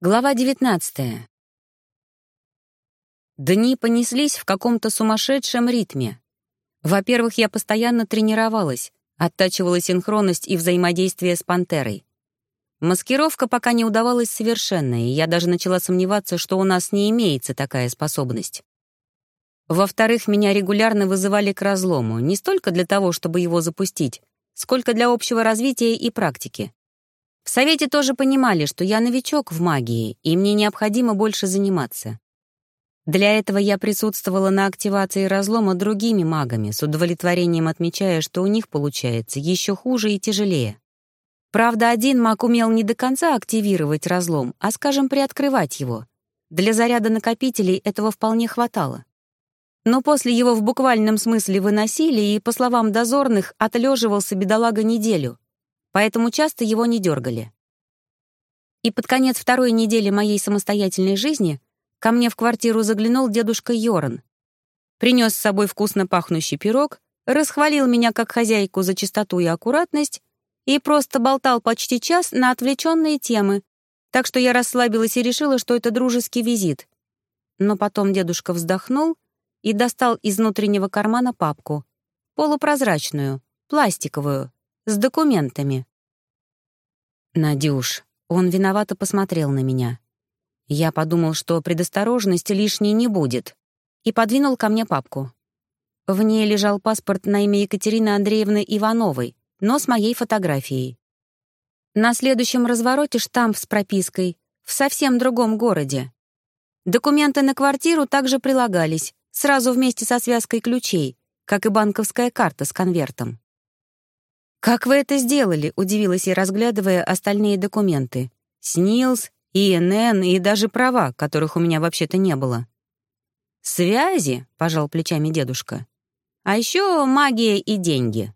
Глава 19. Дни понеслись в каком-то сумасшедшем ритме. Во-первых, я постоянно тренировалась, оттачивала синхронность и взаимодействие с пантерой. Маскировка пока не удавалась совершенно, и я даже начала сомневаться, что у нас не имеется такая способность. Во-вторых, меня регулярно вызывали к разлому, не столько для того, чтобы его запустить, сколько для общего развития и практики. В Совете тоже понимали, что я новичок в магии, и мне необходимо больше заниматься. Для этого я присутствовала на активации разлома другими магами, с удовлетворением отмечая, что у них получается еще хуже и тяжелее. Правда, один маг умел не до конца активировать разлом, а, скажем, приоткрывать его. Для заряда накопителей этого вполне хватало. Но после его в буквальном смысле выносили, и, по словам дозорных, отлеживался бедолага неделю — поэтому часто его не дергали. И под конец второй недели моей самостоятельной жизни ко мне в квартиру заглянул дедушка Йоран. Принес с собой вкусно пахнущий пирог, расхвалил меня как хозяйку за чистоту и аккуратность и просто болтал почти час на отвлеченные темы, так что я расслабилась и решила, что это дружеский визит. Но потом дедушка вздохнул и достал из внутреннего кармана папку, полупрозрачную, пластиковую, с документами. «Надюш», он виновато посмотрел на меня. Я подумал, что предосторожности лишней не будет, и подвинул ко мне папку. В ней лежал паспорт на имя Екатерины Андреевны Ивановой, но с моей фотографией. На следующем развороте штамп с пропиской «В совсем другом городе». Документы на квартиру также прилагались, сразу вместе со связкой ключей, как и банковская карта с конвертом. «Как вы это сделали?» — удивилась я, разглядывая остальные документы. «СНИЛС, ИНН и даже права, которых у меня вообще-то не было». «Связи?» — пожал плечами дедушка. «А еще магия и деньги».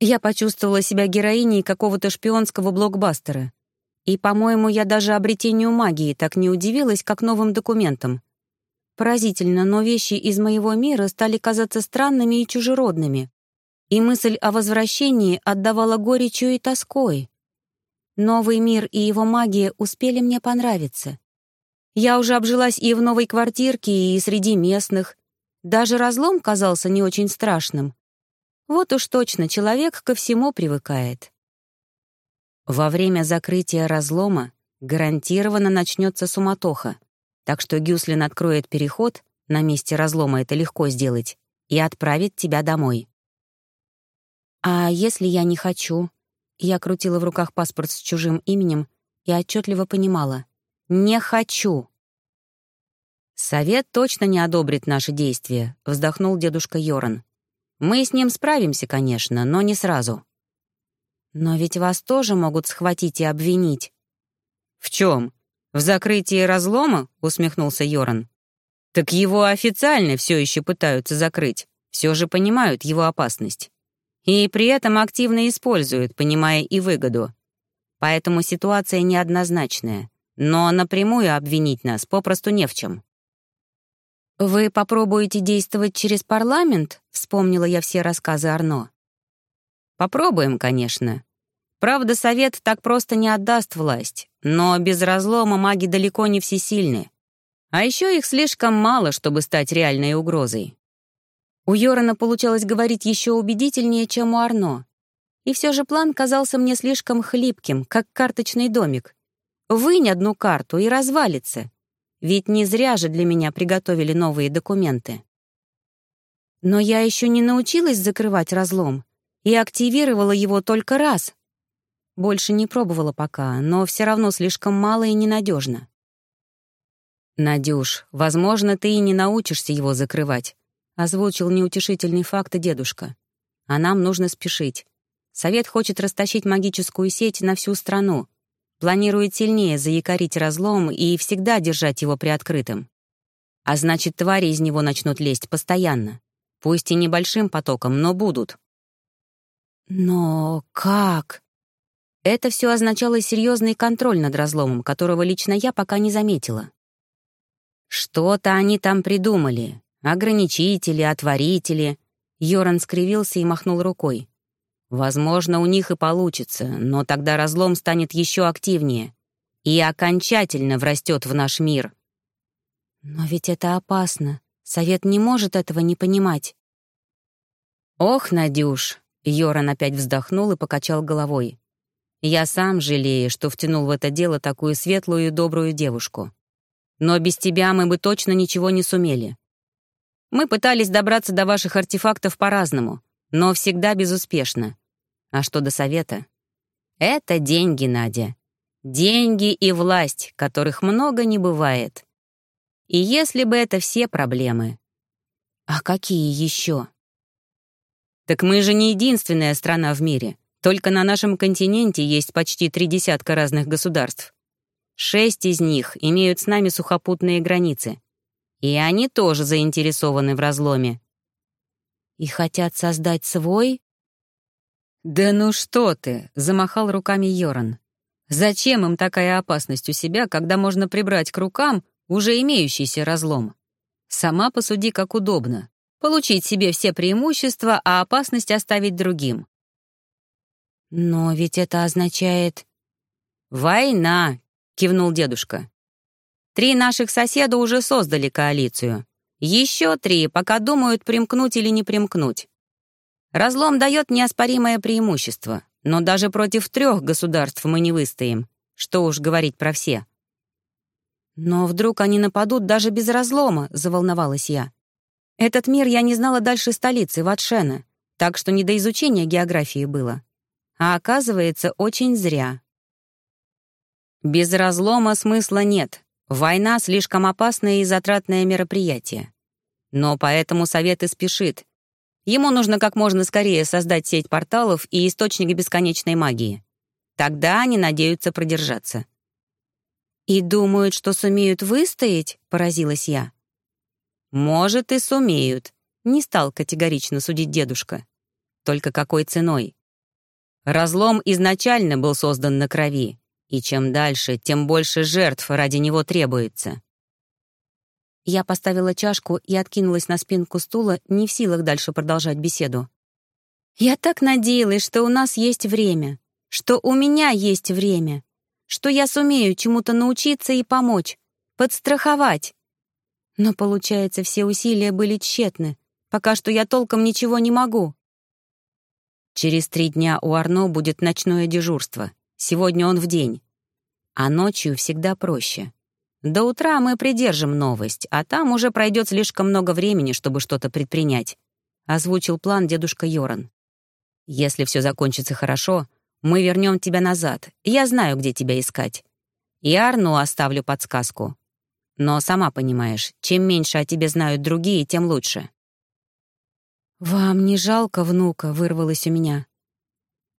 Я почувствовала себя героиней какого-то шпионского блокбастера. И, по-моему, я даже обретению магии так не удивилась, как новым документам. Поразительно, но вещи из моего мира стали казаться странными и чужеродными и мысль о возвращении отдавала горечью и тоской. Новый мир и его магия успели мне понравиться. Я уже обжилась и в новой квартирке, и среди местных. Даже разлом казался не очень страшным. Вот уж точно человек ко всему привыкает. Во время закрытия разлома гарантированно начнется суматоха, так что Гюслин откроет переход, на месте разлома это легко сделать, и отправит тебя домой. «А если я не хочу?» Я крутила в руках паспорт с чужим именем и отчетливо понимала. «Не хочу!» «Совет точно не одобрит наши действия», — вздохнул дедушка Йоран. «Мы с ним справимся, конечно, но не сразу». «Но ведь вас тоже могут схватить и обвинить». «В чем? В закрытии разлома?» — усмехнулся Йоран. «Так его официально все еще пытаются закрыть. Все же понимают его опасность и при этом активно используют, понимая и выгоду. Поэтому ситуация неоднозначная, но напрямую обвинить нас попросту не в чем. «Вы попробуете действовать через парламент?» — вспомнила я все рассказы Арно. «Попробуем, конечно. Правда, Совет так просто не отдаст власть, но без разлома маги далеко не всесильны. А еще их слишком мало, чтобы стать реальной угрозой. У Йорана получалось говорить еще убедительнее, чем у Арно. И все же план казался мне слишком хлипким, как карточный домик. Вынь одну карту и развалится. Ведь не зря же для меня приготовили новые документы. Но я еще не научилась закрывать разлом и активировала его только раз. Больше не пробовала пока, но все равно слишком мало и ненадежно. «Надюш, возможно, ты и не научишься его закрывать», Озвучил неутешительный факт дедушка. А нам нужно спешить. Совет хочет растащить магическую сеть на всю страну. Планирует сильнее заякорить разлом и всегда держать его приоткрытым. А значит, твари из него начнут лезть постоянно. Пусть и небольшим потоком, но будут. Но как? Это все означало серьезный контроль над разломом, которого лично я пока не заметила. Что-то они там придумали, Ограничители, отворители. Йоран скривился и махнул рукой. Возможно, у них и получится, но тогда разлом станет еще активнее. и окончательно врастет в наш мир. Но ведь это опасно. Совет не может этого не понимать. Ох, Надюш, Йоран опять вздохнул и покачал головой. Я сам жалею, что втянул в это дело такую светлую и добрую девушку. Но без тебя мы бы точно ничего не сумели. Мы пытались добраться до ваших артефактов по-разному, но всегда безуспешно. А что до совета? Это деньги, Надя. Деньги и власть, которых много не бывает. И если бы это все проблемы. А какие еще? Так мы же не единственная страна в мире. Только на нашем континенте есть почти три десятка разных государств. Шесть из них имеют с нами сухопутные границы. И они тоже заинтересованы в разломе. И хотят создать свой? «Да ну что ты!» — замахал руками Йоран. «Зачем им такая опасность у себя, когда можно прибрать к рукам уже имеющийся разлом? Сама посуди, как удобно. Получить себе все преимущества, а опасность оставить другим». «Но ведь это означает...» «Война!» — кивнул дедушка. «Три наших соседа уже создали коалицию. Еще три пока думают, примкнуть или не примкнуть. Разлом дает неоспоримое преимущество, но даже против трех государств мы не выстоим. Что уж говорить про все. «Но вдруг они нападут даже без разлома», — заволновалась я. «Этот мир я не знала дальше столицы, Ватшена, так что не до изучения географии было. А оказывается, очень зря». «Без разлома смысла нет. Война — слишком опасное и затратное мероприятие. Но поэтому Совет и спешит, Ему нужно как можно скорее создать сеть порталов и источник бесконечной магии. Тогда они надеются продержаться. «И думают, что сумеют выстоять?» — поразилась я. «Может, и сумеют», — не стал категорично судить дедушка. «Только какой ценой? Разлом изначально был создан на крови, и чем дальше, тем больше жертв ради него требуется. Я поставила чашку и откинулась на спинку стула, не в силах дальше продолжать беседу. «Я так надеялась, что у нас есть время, что у меня есть время, что я сумею чему-то научиться и помочь, подстраховать. Но, получается, все усилия были тщетны. Пока что я толком ничего не могу». Через три дня у Арно будет ночное дежурство. Сегодня он в день. А ночью всегда проще. До утра мы придержим новость, а там уже пройдет слишком много времени, чтобы что-то предпринять», — озвучил план дедушка Йоран. «Если все закончится хорошо, мы вернем тебя назад. Я знаю, где тебя искать. И Арну оставлю подсказку. Но сама понимаешь, чем меньше о тебе знают другие, тем лучше». «Вам не жалко внука?» — вырвалось у меня.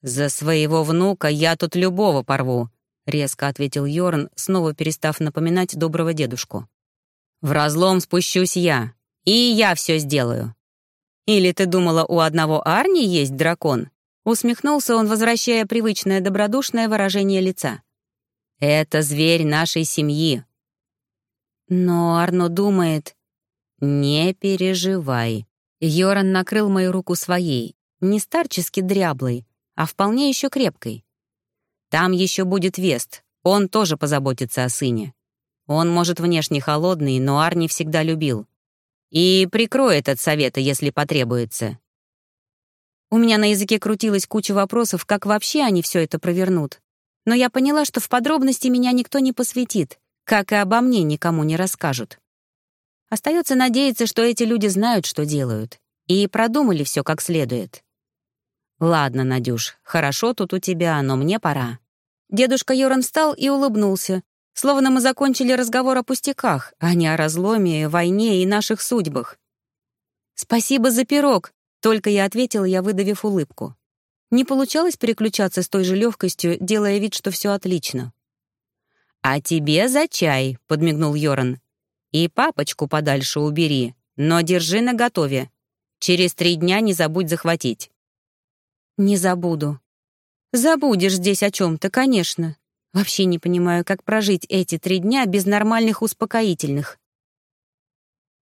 «За своего внука я тут любого порву», — резко ответил Йорн, снова перестав напоминать доброго дедушку. «В разлом спущусь я, и я все сделаю». «Или ты думала, у одного Арни есть дракон?» Усмехнулся он, возвращая привычное добродушное выражение лица. «Это зверь нашей семьи». Но Арно думает... «Не переживай». Йоран накрыл мою руку своей, не старчески дряблой, а вполне еще крепкой. Там еще будет Вест, он тоже позаботится о сыне. Он, может, внешне холодный, но Арни всегда любил. И прикроет от совета, если потребуется. У меня на языке крутилась куча вопросов, как вообще они все это провернут. Но я поняла, что в подробности меня никто не посвятит, как и обо мне никому не расскажут. Остается надеяться, что эти люди знают, что делают, и продумали все как следует. «Ладно, Надюш, хорошо тут у тебя, но мне пора. Дедушка Йоран встал и улыбнулся, словно мы закончили разговор о пустяках, а не о разломе, войне и наших судьбах. «Спасибо за пирог», — только я ответила, я выдавив улыбку. Не получалось переключаться с той же легкостью, делая вид, что все отлично. «А тебе за чай», — подмигнул Йоран. «И папочку подальше убери, но держи наготове. Через три дня не забудь захватить». «Не забуду», Забудешь здесь о чем-то, конечно. Вообще не понимаю, как прожить эти три дня без нормальных успокоительных.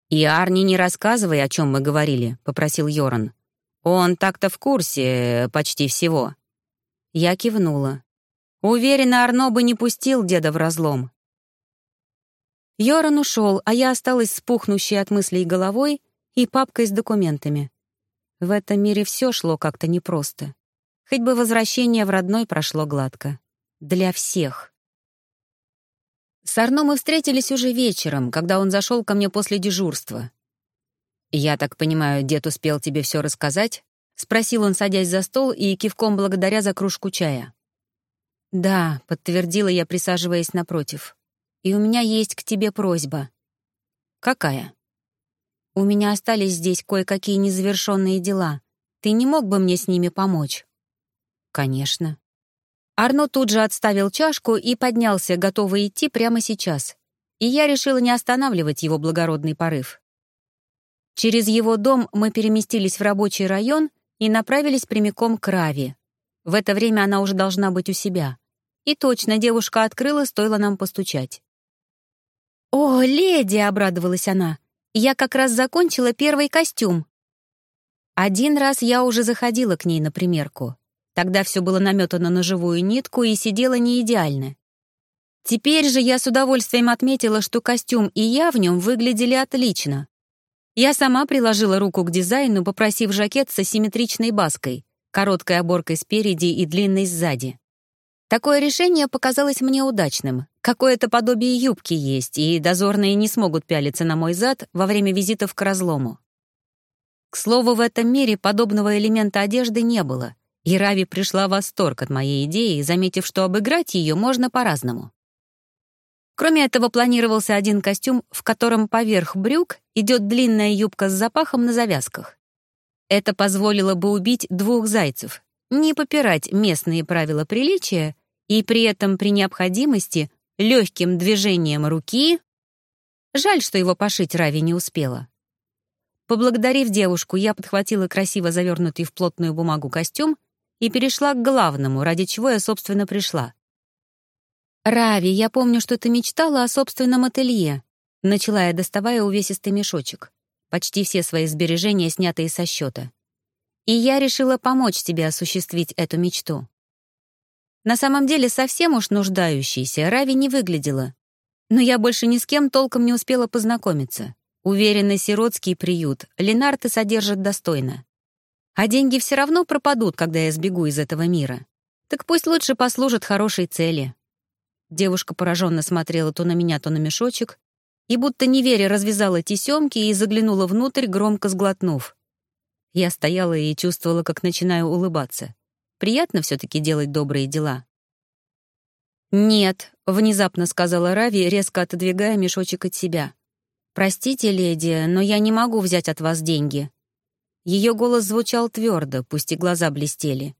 «И Арни не рассказывай, о чем мы говорили», — попросил Йоран. «Он так-то в курсе почти всего». Я кивнула. Уверена, Арно бы не пустил деда в разлом. Йоран ушел, а я осталась с от мыслей головой и папкой с документами. В этом мире все шло как-то непросто. Хоть бы возвращение в родной прошло гладко. Для всех. С Арно мы встретились уже вечером, когда он зашел ко мне после дежурства. «Я так понимаю, дед успел тебе все рассказать?» — спросил он, садясь за стол и кивком благодаря за кружку чая. «Да», — подтвердила я, присаживаясь напротив. «И у меня есть к тебе просьба». «Какая?» «У меня остались здесь кое-какие незавершенные дела. Ты не мог бы мне с ними помочь?» «Конечно». Арно тут же отставил чашку и поднялся, готовый идти прямо сейчас. И я решила не останавливать его благородный порыв. Через его дом мы переместились в рабочий район и направились прямиком к Рави. В это время она уже должна быть у себя. И точно девушка открыла, стоило нам постучать. «О, леди!» — обрадовалась она. «Я как раз закончила первый костюм». Один раз я уже заходила к ней на примерку. Тогда все было наметано на живую нитку и сидело не идеально. Теперь же я с удовольствием отметила, что костюм и я в нем выглядели отлично. Я сама приложила руку к дизайну, попросив жакет с асимметричной баской, короткой оборкой спереди и длинной сзади. Такое решение показалось мне удачным. Какое-то подобие юбки есть, и дозорные не смогут пялиться на мой зад во время визитов к разлому. К слову, в этом мире подобного элемента одежды не было, и пришла в восторг от моей идеи, заметив, что обыграть ее можно по-разному. Кроме этого, планировался один костюм, в котором поверх брюк идет длинная юбка с запахом на завязках. Это позволило бы убить двух зайцев, не попирать местные правила приличия и при этом при необходимости легким движением руки... Жаль, что его пошить Рави не успела. Поблагодарив девушку, я подхватила красиво завернутый в плотную бумагу костюм и перешла к главному, ради чего я, собственно, пришла. «Рави, я помню, что ты мечтала о собственном ателье», — начала я, доставая увесистый мешочек. Почти все свои сбережения, снятые со счета. «И я решила помочь тебе осуществить эту мечту». На самом деле, совсем уж нуждающейся Рави не выглядела. Но я больше ни с кем толком не успела познакомиться. Уверенный сиротский приют Ленарты содержит достойно. А деньги все равно пропадут, когда я сбегу из этого мира. Так пусть лучше послужат хорошей цели. Девушка пораженно смотрела то на меня, то на мешочек, и будто не веря развязала тесемки и заглянула внутрь, громко сглотнув. Я стояла и чувствовала, как начинаю улыбаться. Приятно все таки делать добрые дела. «Нет», — внезапно сказала Рави, резко отодвигая мешочек от себя. «Простите, леди, но я не могу взять от вас деньги». Ее голос звучал твердо, пусть и глаза блестели.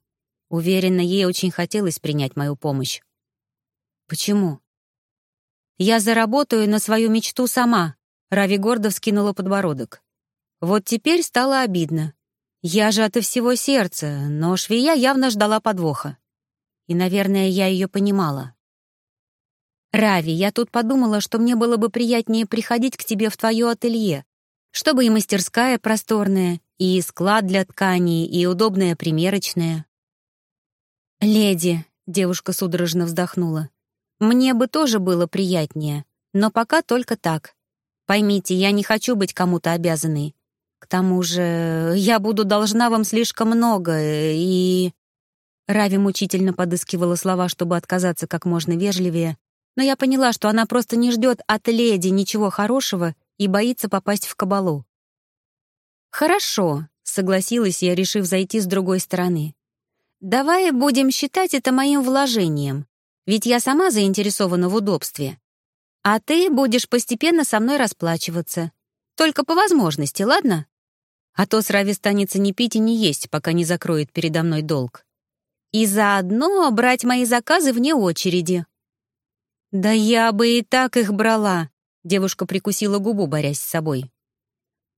Уверена, ей очень хотелось принять мою помощь. Почему? Я заработаю на свою мечту сама. Рави гордо вскинула подбородок. Вот теперь стало обидно. Я же от всего сердца, но швея явно ждала подвоха. И, наверное, я ее понимала. «Рави, я тут подумала, что мне было бы приятнее приходить к тебе в твое ателье, чтобы и мастерская просторная, и склад для тканей, и удобная примерочная». «Леди», — девушка судорожно вздохнула, мне бы тоже было приятнее, но пока только так. Поймите, я не хочу быть кому-то обязанной. К тому же я буду должна вам слишком много, и...» Рави мучительно подыскивала слова, чтобы отказаться как можно вежливее, но я поняла, что она просто не ждет от леди ничего хорошего и боится попасть в кабалу. «Хорошо», — согласилась я, решив зайти с другой стороны. «Давай будем считать это моим вложением. Ведь я сама заинтересована в удобстве. А ты будешь постепенно со мной расплачиваться. Только по возможности, ладно? А то с Рави станется не пить и не есть, пока не закроет передо мной долг. И заодно брать мои заказы вне очереди. «Да я бы и так их брала», — девушка прикусила губу, борясь с собой.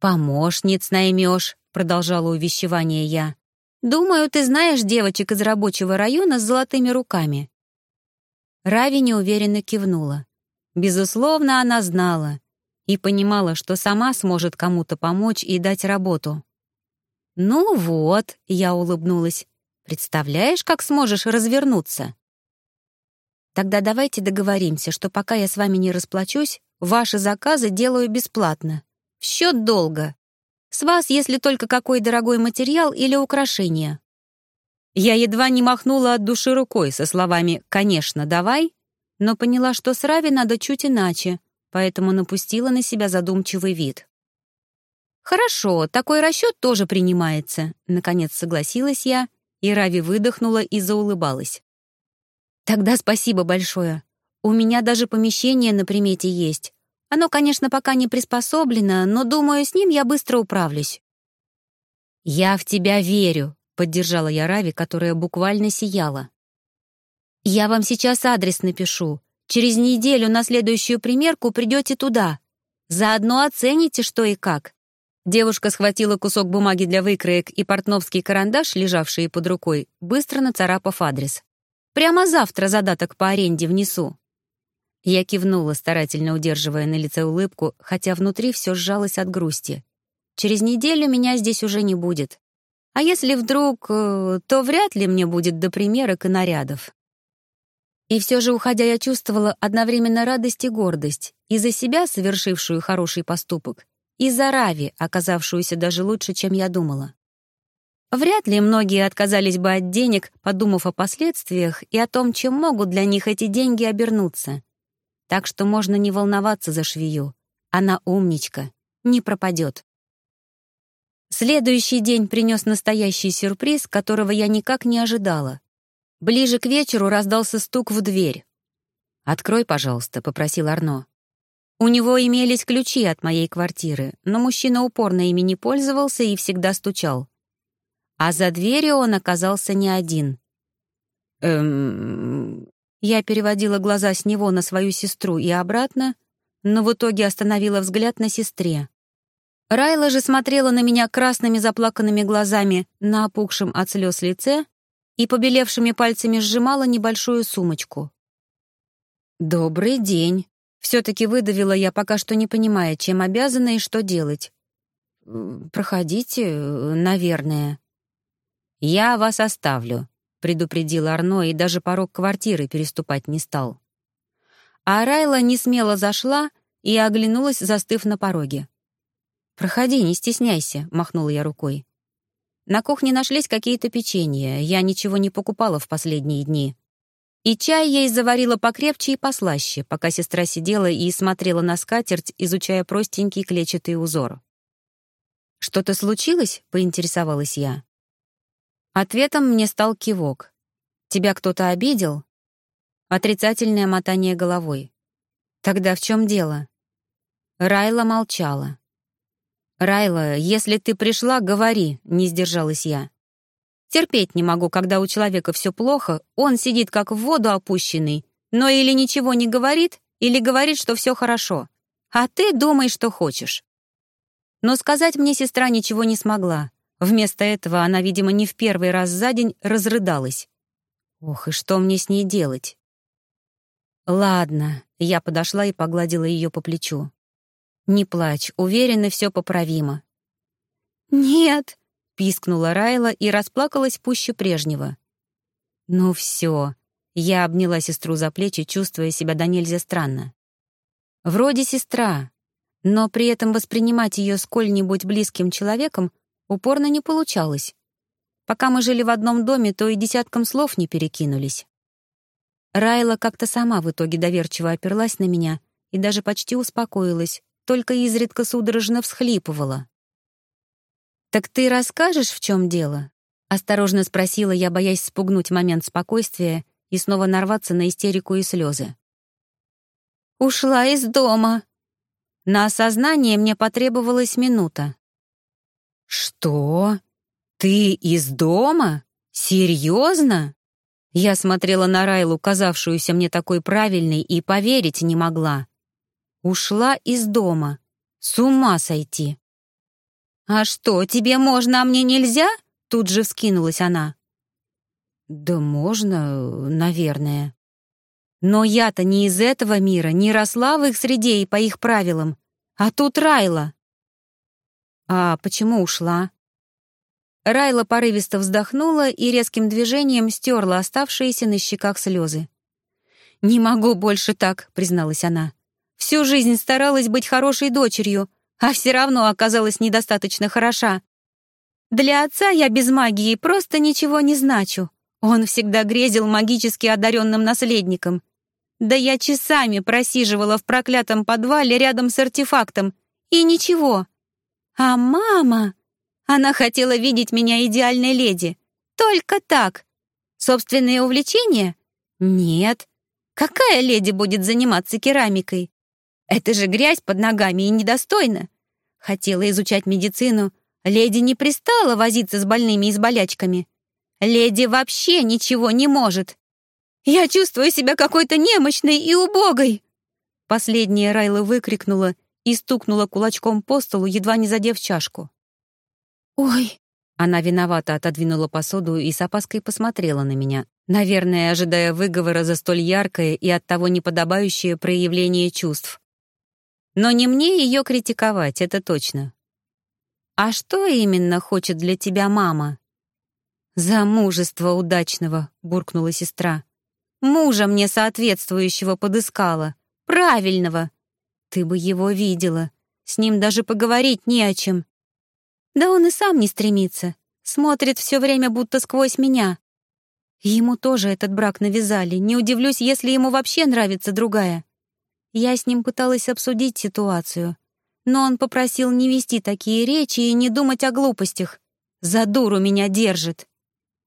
«Помощниц наймешь», — продолжала увещевание я. «Думаю, ты знаешь девочек из рабочего района с золотыми руками. Рави неуверенно кивнула. Безусловно, она знала и понимала, что сама сможет кому-то помочь и дать работу. «Ну вот», — я улыбнулась, — «представляешь, как сможешь развернуться?» Тогда давайте договоримся, что пока я с вами не расплачусь, ваши заказы делаю бесплатно. В счет долга. С вас, если только какой дорогой материал или украшение. Я едва не махнула от души рукой со словами «конечно, давай», но поняла, что с Рави надо чуть иначе, поэтому напустила на себя задумчивый вид. «Хорошо, такой расчет тоже принимается», — наконец согласилась я, и Рави выдохнула и заулыбалась. «Тогда спасибо большое. У меня даже помещение на примете есть. Оно, конечно, пока не приспособлено, но, думаю, с ним я быстро управлюсь». «Я в тебя верю», — поддержала я Рави, которая буквально сияла. «Я вам сейчас адрес напишу. Через неделю на следующую примерку придете туда. Заодно оцените, что и как. Девушка схватила кусок бумаги для выкроек и портновский карандаш, лежавший под рукой, быстро нацарапав адрес. «Прямо завтра задаток по аренде внесу». Я кивнула, старательно удерживая на лице улыбку, хотя внутри все сжалось от грусти. Через неделю меня здесь уже не будет. А если вдруг, э, то вряд ли мне будет до примерок и нарядов. И все же, уходя, я чувствовала одновременно радость и гордость и за себя, совершившую хороший поступок, и за Рави, оказавшуюся даже лучше, чем я думала. Вряд ли многие отказались бы от денег, подумав о последствиях и о том, чем могут для них эти деньги обернуться. Так что можно не волноваться за швею. Она умничка, не пропадет. Следующий день принес настоящий сюрприз, которого я никак не ожидала. Ближе к вечеру раздался стук в дверь. «Открой, пожалуйста», — попросил Арно. У него имелись ключи от моей квартиры, но мужчина упорно ими не пользовался и всегда стучал. А за дверью он оказался не один. Эм... Я переводила глаза с него на свою сестру и обратно, но в итоге остановила взгляд на сестре. Райла же смотрела на меня красными заплаканными глазами на опухшем от слез лице и побелевшими пальцами сжимала небольшую сумочку. «Добрый день», все-таки выдавила я, пока что не понимая, чем обязана и что делать. «Проходите, наверное». «Я вас оставлю», — предупредил Арно и даже порог квартиры переступать не стал. А Райла не смело зашла и оглянулась, застыв на пороге. «Проходи, не стесняйся», — махнула я рукой. На кухне нашлись какие-то печенья, я ничего не покупала в последние дни. И чай ей заварила покрепче и послаще, пока сестра сидела и смотрела на скатерть, изучая простенький клетчатый узор. «Что-то случилось?» — поинтересовалась я. Ответом мне стал кивок. «Тебя кто-то обидел?» Отрицательное мотание головой. «Тогда в чем дело?» Райла молчала. «Райла, если ты пришла, говори», — не сдержалась я. Терпеть не могу, когда у человека все плохо, он сидит как в воду опущенный, но или ничего не говорит, или говорит, что все хорошо. А ты думай, что хочешь. Но сказать мне сестра ничего не смогла. Вместо этого она, видимо, не в первый раз за день разрыдалась. Ох, и что мне с ней делать? Ладно, я подошла и погладила ее по плечу. Не плачь, уверена, все поправимо. «Нет», Пискнула Райла и расплакалась пуще прежнего. «Ну все». Я обняла сестру за плечи, чувствуя себя до нельзя странно. Вроде сестра, но при этом воспринимать ее сколь-нибудь близким человеком упорно не получалось. Пока мы жили в одном доме, то и десятком слов не перекинулись. Райла как-то сама в итоге доверчиво оперлась на меня и даже почти успокоилась, только изредка судорожно всхлипывала. «Так ты расскажешь, в чем дело?» — осторожно спросила я, боясь спугнуть момент спокойствия и снова нарваться на истерику и слезы. «Ушла из дома». На осознание мне потребовалась минута. «Что? Ты из дома? Серьезно?» Я смотрела на Райлу, казавшуюся мне такой правильной, и поверить не могла. Ушла из дома. С ума сойти. «А что, тебе можно, а мне нельзя?» Тут же вскинулась она. «Да можно, наверное. Но я-то не из этого мира, не росла в их среде и по их правилам. А тут Райла». «А почему ушла?» Райла порывисто вздохнула и резким движением стерла оставшиеся на щеках слезы. «Не могу больше так», — призналась она. «Всю жизнь старалась быть хорошей дочерью, а все равно оказалась недостаточно хороша. Для отца я без магии просто ничего не значу. Он всегда грезил магически одаренным наследником. Да я часами просиживала в проклятом подвале рядом с артефактом, и ничего. А мама... Она хотела видеть меня идеальной леди. Только так. Собственные увлечения? Нет. Какая леди будет заниматься керамикой? Это же грязь под ногами и недостойно. Хотела изучать медицину. Леди не пристала возиться с больными и с болячками. Леди вообще ничего не может. Я чувствую себя какой-то немощной и убогой. Последняя Райла выкрикнула и стукнула кулачком по столу, едва не задев чашку. «Ой!» Она виновато отодвинула посуду и с опаской посмотрела на меня, наверное, ожидая выговора за столь яркое и оттого неподобающее проявление чувств. Но не мне ее критиковать, это точно. «А что именно хочет для тебя мама?» «Замужество удачного», — буркнула сестра. «Мужа мне соответствующего подыскала. Правильного. Ты бы его видела. С ним даже поговорить не о чем. Да он и сам не стремится. Смотрит все время будто сквозь меня. Ему тоже этот брак навязали. Не удивлюсь, если ему вообще нравится другая. Я с ним пыталась обсудить ситуацию. Но он попросил не вести такие речи и не думать о глупостях. За дуру меня держит.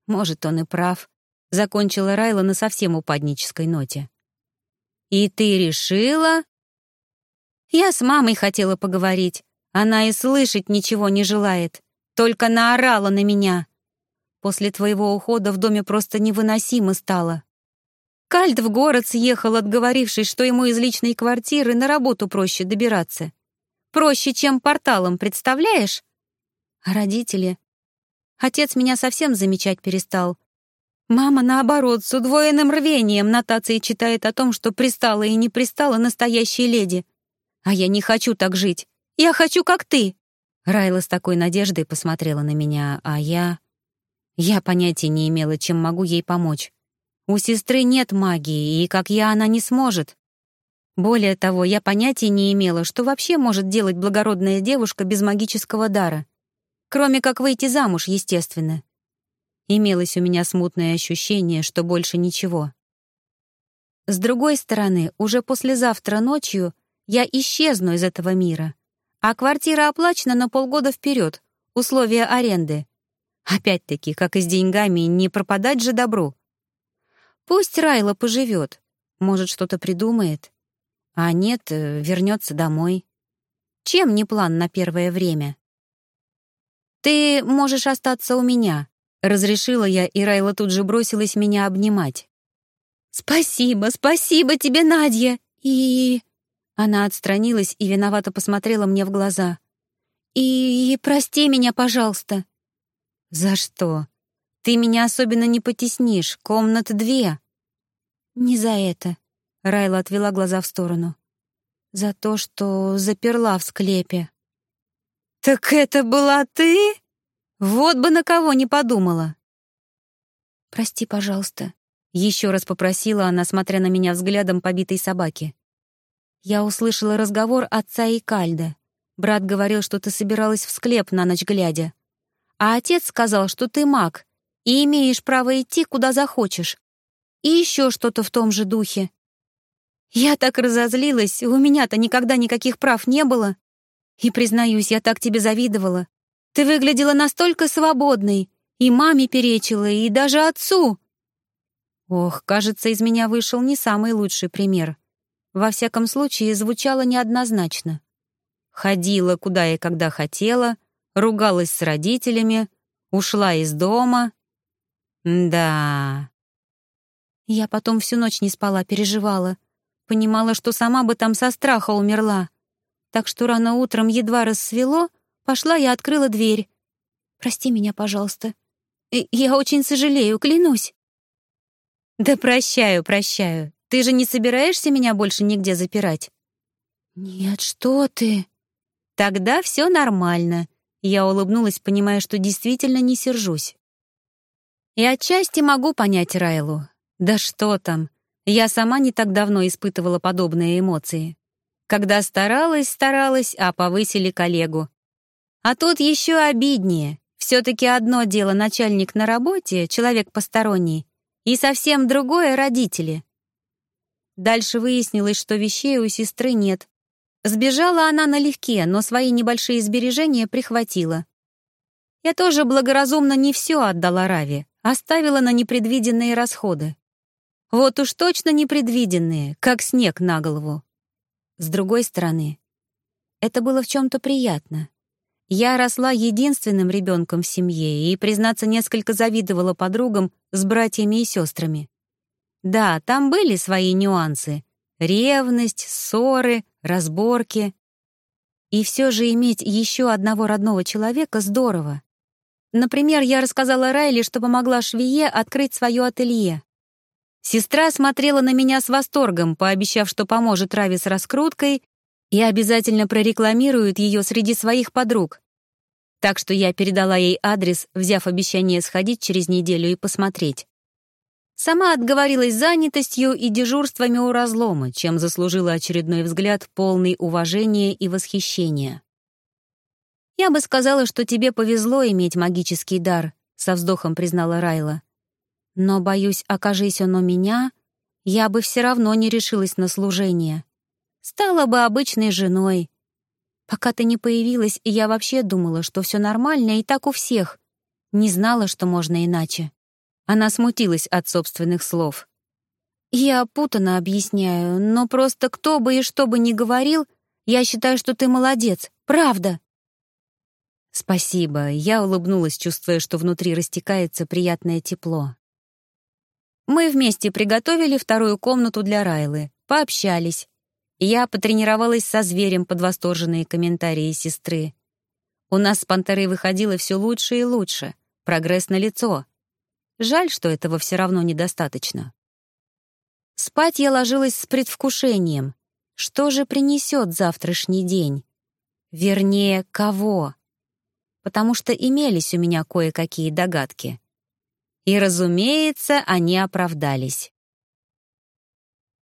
Может, он и прав. Закончила Райла на совсем упаднической ноте. «И ты решила?» Я с мамой хотела поговорить. Она и слышать ничего не желает. Только наорала на меня. После твоего ухода в доме просто невыносимо стало. Кальд в город съехал, отговорившись, что ему из личной квартиры на работу проще добираться. Проще, чем порталом, представляешь? А родители? Отец меня совсем замечать перестал. Мама, наоборот, с удвоенным рвением нотации читает о том, что пристала и не пристала настоящей леди. А я не хочу так жить. Я хочу, как ты. Райла с такой надеждой посмотрела на меня, а я... Я понятия не имела, чем могу ей помочь. У сестры нет магии, и как я она не сможет. Более того, я понятия не имела, что вообще может делать благородная девушка без магического дара. Кроме как выйти замуж, естественно. Имелось у меня смутное ощущение, что больше ничего. С другой стороны, уже послезавтра ночью я исчезну из этого мира, а квартира оплачена на полгода вперед, условия аренды. Опять-таки, как и с деньгами, не пропадать же добру. Пусть Райла поживет, может, что-то придумает. А нет, э, вернется домой. Чем не план на первое время? «Ты можешь остаться у меня», — разрешила я, и Райла тут же бросилась меня обнимать. «Спасибо, спасибо тебе, Надя!» И... Она отстранилась и виновато посмотрела мне в глаза. «И... прости меня, пожалуйста». «За что? Ты меня особенно не потеснишь, комнат две». «Не за это», — Райла отвела глаза в сторону. «За то, что заперла в склепе». «Так это была ты? Вот бы на кого не подумала!» «Прости, пожалуйста», — еще раз попросила она, смотря на меня взглядом побитой собаки. «Я услышала разговор отца и Кальда. Брат говорил, что ты собиралась в склеп на ночь глядя. А отец сказал, что ты маг и имеешь право идти, куда захочешь. И еще что-то в том же духе. Я так разозлилась, у меня-то никогда никаких прав не было. И, признаюсь, я так тебе завидовала. Ты выглядела настолько свободной, и маме перечила, и даже отцу. Ох, кажется, из меня вышел не самый лучший пример. Во всяком случае, звучало неоднозначно. Ходила, куда и когда хотела, ругалась с родителями, ушла из дома. Да. Я потом всю ночь не спала, переживала. Понимала, что сама бы там со страха умерла так что рано утром едва рассвело, пошла и открыла дверь. «Прости меня, пожалуйста. Я очень сожалею, клянусь». «Да прощаю, прощаю. Ты же не собираешься меня больше нигде запирать?» «Нет, что ты?» «Тогда все нормально». Я улыбнулась, понимая, что действительно не сержусь. И отчасти могу понять Райлу. Да что там. Я сама не так давно испытывала подобные эмоции. Когда старалась, старалась, а повысили коллегу. А тут еще обиднее. Все-таки одно дело начальник на работе, человек посторонний, и совсем другое — родители. Дальше выяснилось, что вещей у сестры нет. Сбежала она налегке, но свои небольшие сбережения прихватила. Я тоже благоразумно не все отдала Раве, оставила на непредвиденные расходы. Вот уж точно непредвиденные, как снег на голову. С другой стороны, это было в чем-то приятно. Я росла единственным ребенком в семье и, признаться, несколько завидовала подругам с братьями и сестрами. Да, там были свои нюансы — ревность, ссоры, разборки. И все же иметь еще одного родного человека здорово. Например, я рассказала Райли, что помогла швее открыть свое ателье. Сестра смотрела на меня с восторгом, пообещав, что поможет Рави с раскруткой и обязательно прорекламирует ее среди своих подруг. Так что я передала ей адрес, взяв обещание сходить через неделю и посмотреть. Сама отговорилась занятостью и дежурствами у разлома, чем заслужила очередной взгляд полный уважения и восхищения. «Я бы сказала, что тебе повезло иметь магический дар», — со вздохом признала Райла. «Но, боюсь, окажись он у меня, я бы все равно не решилась на служение. Стала бы обычной женой. Пока ты не появилась, я вообще думала, что все нормально и так у всех. Не знала, что можно иначе». Она смутилась от собственных слов. «Я путано объясняю, но просто кто бы и что бы ни говорил, я считаю, что ты молодец, правда». «Спасибо», — я улыбнулась, чувствуя, что внутри растекается приятное тепло. Мы вместе приготовили вторую комнату для Райлы, пообщались. Я потренировалась со зверем под восторженные комментарии сестры. У нас с пантерой выходило все лучше и лучше, прогресс на лицо. Жаль, что этого все равно недостаточно. Спать я ложилась с предвкушением. Что же принесет завтрашний день? Вернее, кого? потому что имелись у меня кое-какие догадки. И, разумеется, они оправдались.